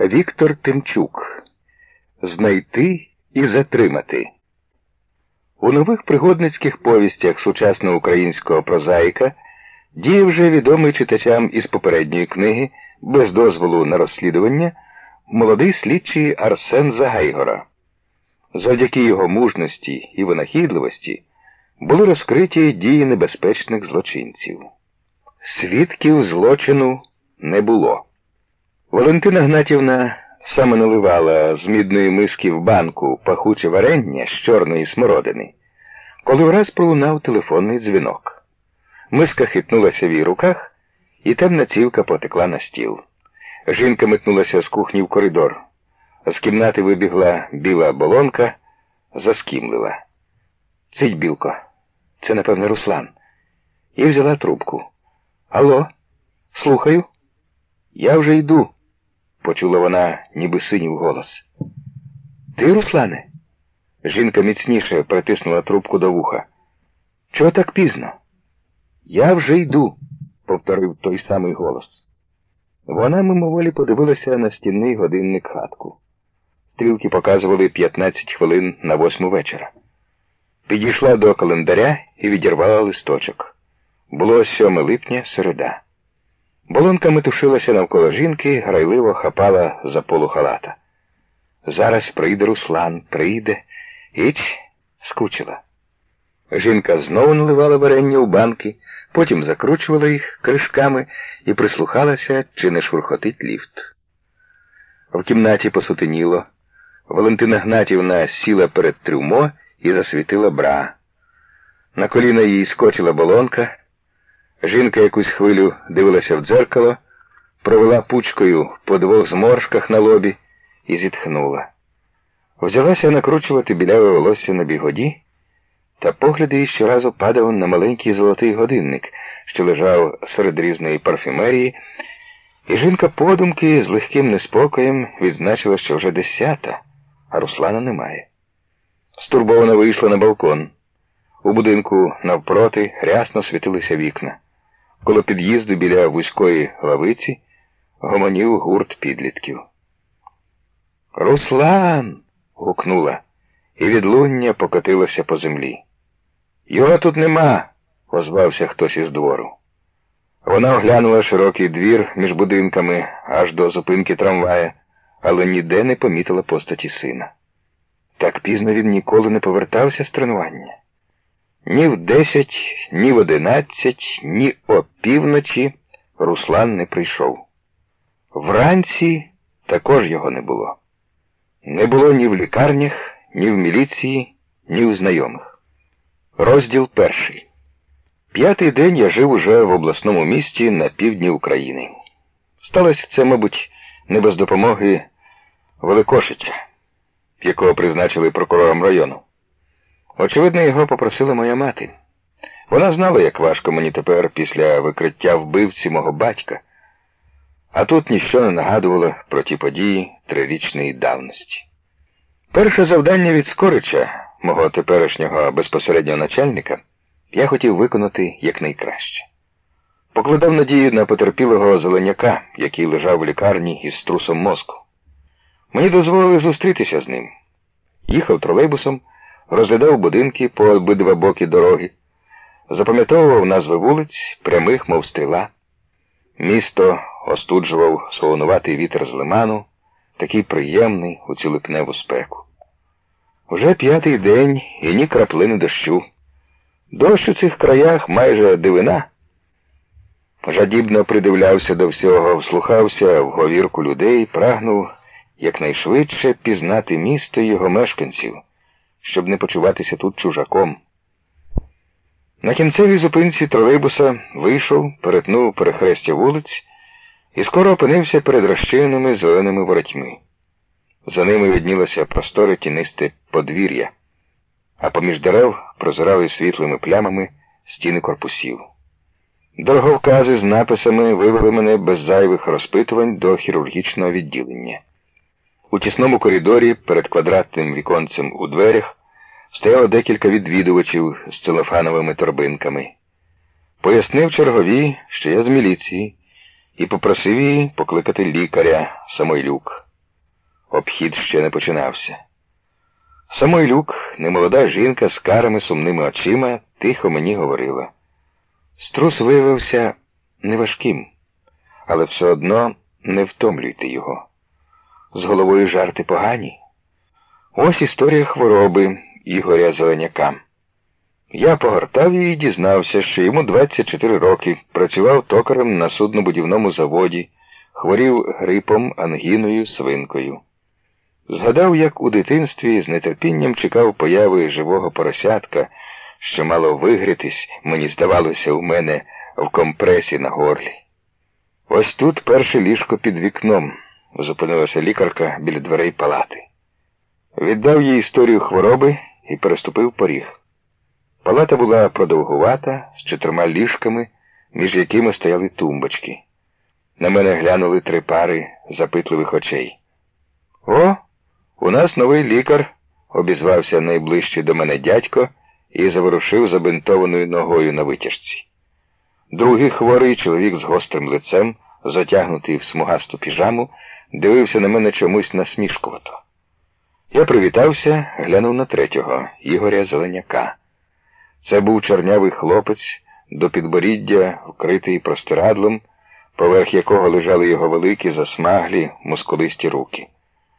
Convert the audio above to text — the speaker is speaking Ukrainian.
Віктор Тимчук Знайти і затримати. У нових пригодницьких повістях сучасного українського прозаїка діє вже відомий читачам із попередньої книги без дозволу на розслідування молодий слідчий Арсен Загайгора. Завдяки його мужності і винахідливості були розкриті дії небезпечних злочинців. Свідків злочину не було. Валентина Гнатівна саме наливала з мідної миски в банку пахуче варення з чорної смородини, коли враз пролунав телефонний дзвінок. Миска хитнулася в її руках, і темна цівка потекла на стіл. Жінка метнулася з кухні в коридор. З кімнати вибігла біла болонка, заскімлила. Цить, білко, це, напевне, Руслан. І взяла трубку. Алло, слухаю. Я вже йду, почула вона, ніби синів голос. Ти, Руслане? Жінка міцніше притиснула трубку до вуха. Чого так пізно? Я вже йду, повторив той самий голос. Вона мимоволі подивилася на стінний годинник хатку. Стрілки показували 15 хвилин на восьму вечора. Підійшла до календаря і відірвала листочок. Було 7 липня середа. Болонка метушилася навколо жінки, грайливо хапала за полу халата. Зараз прийде Руслан, прийде, іч скучила. Жінка знову наливала варення у банки, потім закручувала їх кришками і прислухалася, чи не шурхотить ліфт. В кімнаті посутеніло. Валентина Гнатівна сіла перед трюмо і засвітила бра. На коліна їй скочила болонка. Жінка якусь хвилю дивилася в дзеркало, провела пучкою по двох зморшках на лобі і зітхнула. Взялася накручувати біляве волосся на бігоді, та погляд її щоразу падав на маленький золотий годинник, що лежав серед різної парфюмерії, і жінка подумки з легким неспокоєм відзначила, що вже десята, а Руслана немає. Стурбована вийшла на балкон. У будинку навпроти рясно світилися вікна. Коло під'їзду біля вузької лавиці гомонів гурт підлітків. Руслан. гукнула, і відлуння покотилося по землі. Його тут нема, озвався хтось із двору. Вона оглянула широкий двір між будинками аж до зупинки трамвая, але ніде не помітила постаті сина. Так пізно він ніколи не повертався з тренування. Ні в десять, ні в одинадцять, ні о півночі Руслан не прийшов. Вранці також його не було. Не було ні в лікарнях, ні в міліції, ні в знайомих. Розділ перший. П'ятий день я жив уже в обласному місті на півдні України. Сталося це, мабуть, не без допомоги Великошича, якого призначили прокурором району. Очевидно, його попросила моя мати. Вона знала, як важко мені тепер після викриття вбивці мого батька, а тут ніщо не нагадувало про ті події трирічної давності. Перше завдання від Скорича, мого теперішнього безпосереднього начальника, я хотів виконати якнайкраще. Покладав надію на потерпілого зеленяка, який лежав в лікарні із струсом мозку. Мені дозволили зустрітися з ним. Їхав тролейбусом розглядав будинки по обидва боки дороги, запам'ятовував назви вулиць, прямих, мов стріла. Місто остуджував солонуватий вітер з лиману, такий приємний у цю липневу спеку. Вже п'ятий день і ні краплини дощу. Дощ у цих краях майже дивина. Жадібно придивлявся до всього, вслухався в говірку людей, прагнув якнайшвидше пізнати місто і його мешканців щоб не почуватися тут чужаком. На кінцевій зупинці тролейбуса вийшов, перетнув перехрестя вулиць і скоро опинився перед розчиненими зеленими воротьми. За ними виднілося просторе тінисте подвір'я, а поміж дерев прозирали світлими плямами стіни корпусів. Дороговкази з написами вивели мене без зайвих розпитувань до хірургічного відділення. У тісному коридорі перед квадратним віконцем у дверях стояло декілька відвідувачів з целофановими торбинками. Пояснив чергові, що я з міліції, і попросив її покликати лікаря Самойлюк. обхід ще не починався. Самойлюк, немолода жінка з карими сумними очима, тихо мені говорила. Струс виявився неважким, але все одно не втомлюйте його. З головою жарти погані. Ось історія хвороби Ігоря Зеленяка. Я погортав її і дізнався, що йому 24 роки, працював токарем на суднобудівному заводі, хворів грипом, ангіною, свинкою. Згадав, як у дитинстві з нетерпінням чекав появи живого поросятка, що мало вигрітись, мені здавалося, у мене в компресі на горлі. Ось тут перше ліжко під вікном, зупинилася лікарка біля дверей палати. Віддав їй історію хвороби і переступив поріг. Палата була продовгувата, з чотирма ліжками, між якими стояли тумбочки. На мене глянули три пари запитливих очей. О, у нас новий лікар, обізвався найближчий до мене дядько і заворушив забинтованою ногою на витяжці. Другий хворий чоловік з гострим лицем, затягнутий в смугасту піжаму, дивився на мене чомусь насмішкувато. Я привітався, глянув на третього, Ігоря Зеленяка. Це був чорнявий хлопець, до підборіддя, вкритий простирадлом, поверх якого лежали його великі засмаглі, мускулисті руки.